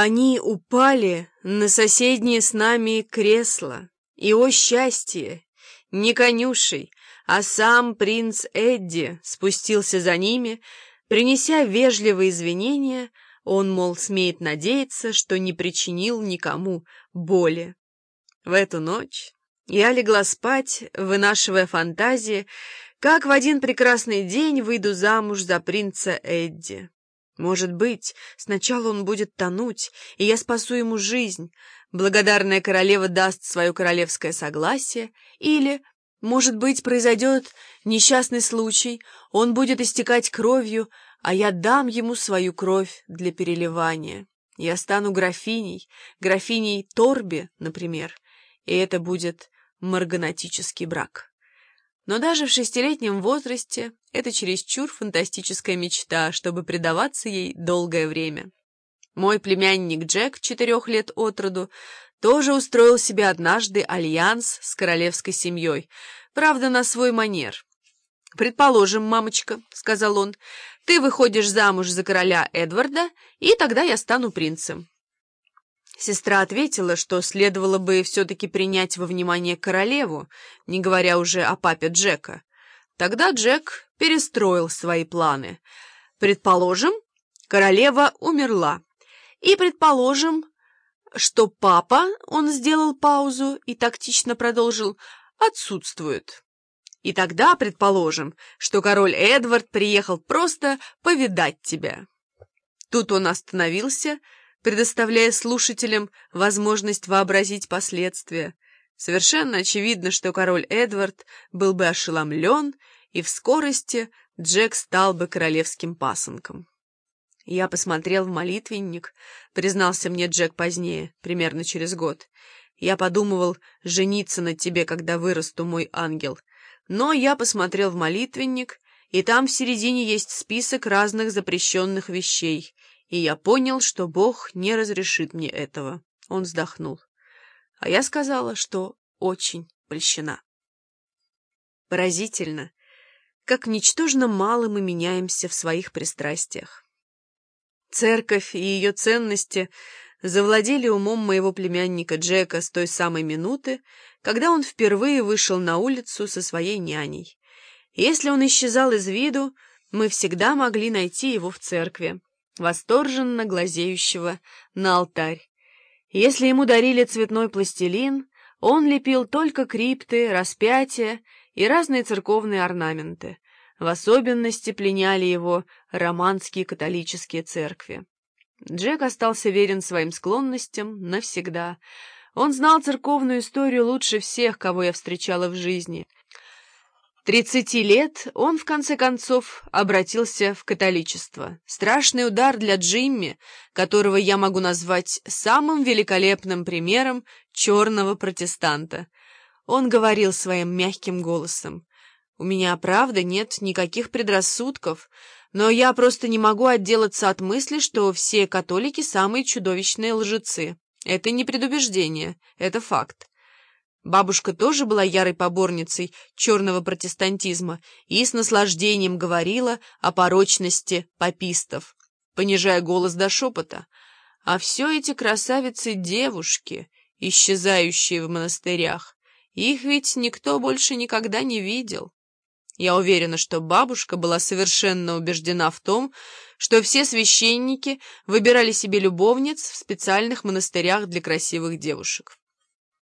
Они упали на соседнее с нами кресло, и, о счастье, не конюшей, а сам принц Эдди спустился за ними, принеся вежливые извинения, он, мол, смеет надеяться, что не причинил никому боли. В эту ночь я легла спать, вынашивая фантазии, как в один прекрасный день выйду замуж за принца Эдди. Может быть, сначала он будет тонуть, и я спасу ему жизнь. Благодарная королева даст свое королевское согласие, или, может быть, произойдет несчастный случай, он будет истекать кровью, а я дам ему свою кровь для переливания. Я стану графиней, графиней Торби, например, и это будет марганатический брак. Но даже в шестилетнем возрасте это чересчур фантастическая мечта, чтобы предаваться ей долгое время. Мой племянник Джек, четырех лет от роду, тоже устроил себе однажды альянс с королевской семьей, правда, на свой манер. «Предположим, мамочка», — сказал он, — «ты выходишь замуж за короля Эдварда, и тогда я стану принцем». Сестра ответила, что следовало бы все-таки принять во внимание королеву, не говоря уже о папе Джека. Тогда Джек перестроил свои планы. Предположим, королева умерла. И предположим, что папа, он сделал паузу и тактично продолжил, отсутствует. И тогда предположим, что король Эдвард приехал просто повидать тебя. Тут он остановился, предоставляя слушателям возможность вообразить последствия. Совершенно очевидно, что король Эдвард был бы ошеломлен, и в скорости Джек стал бы королевским пасынком. Я посмотрел в молитвенник, признался мне Джек позднее, примерно через год. Я подумывал жениться на тебе, когда вырасту, мой ангел. Но я посмотрел в молитвенник, и там в середине есть список разных запрещенных вещей, и я понял, что Бог не разрешит мне этого. Он вздохнул. А я сказала, что очень польщена. Поразительно, как ничтожно мало мы меняемся в своих пристрастиях. Церковь и ее ценности завладели умом моего племянника Джека с той самой минуты, когда он впервые вышел на улицу со своей няней. Если он исчезал из виду, мы всегда могли найти его в церкви восторженно глазеющего на алтарь. Если ему дарили цветной пластилин, он лепил только крипты, распятия и разные церковные орнаменты. В особенности пленяли его романские католические церкви. Джек остался верен своим склонностям навсегда. Он знал церковную историю лучше всех, кого я встречала в жизни — Тридцати лет он, в конце концов, обратился в католичество. Страшный удар для Джимми, которого я могу назвать самым великолепным примером черного протестанта. Он говорил своим мягким голосом. «У меня, правда, нет никаких предрассудков, но я просто не могу отделаться от мысли, что все католики самые чудовищные лжецы. Это не предубеждение, это факт. Бабушка тоже была ярой поборницей черного протестантизма и с наслаждением говорила о порочности папистов, понижая голос до шепота. А все эти красавицы-девушки, исчезающие в монастырях, их ведь никто больше никогда не видел. Я уверена, что бабушка была совершенно убеждена в том, что все священники выбирали себе любовниц в специальных монастырях для красивых девушек.